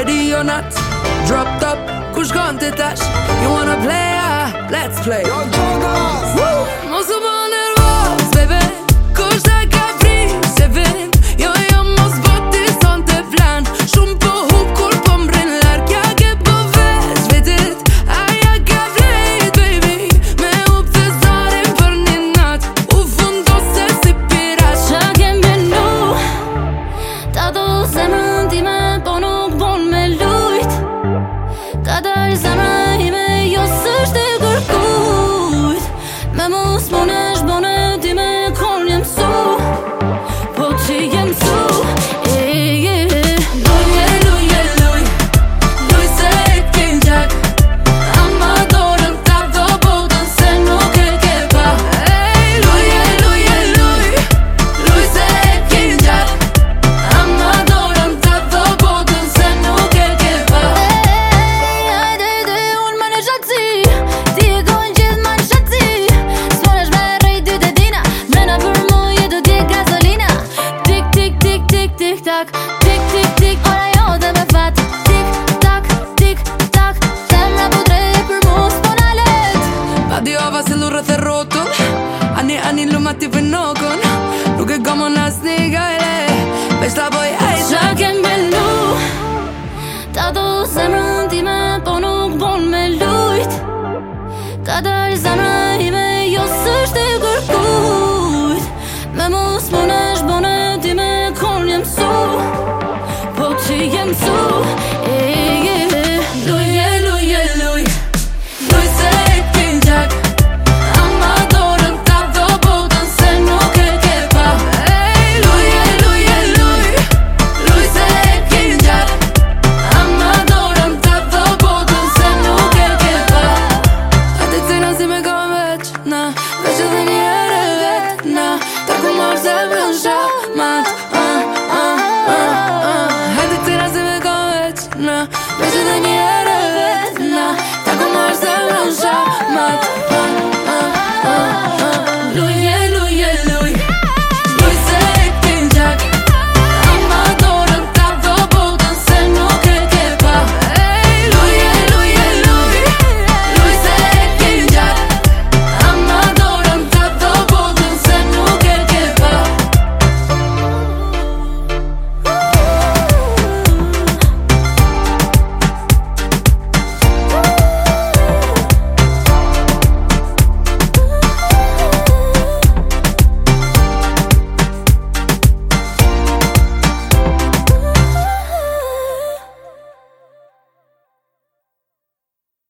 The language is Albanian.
ready or not Dropped up, kush gone të tash You wanna play, uh, let's play Go, go, go, go para të rotu Ani, ani luma ti për nukun Nuk e gomo në asë një gajle Vesh të boj ajta Qa kem Ta do zemrën ti me Po nuk bon me lujt Ka dar zemrën me Jo së shte kërkujt Me mos më nesh bone Ti me kon jem su Po që jem su Preso da niera vezna Tako mrzem, on šamat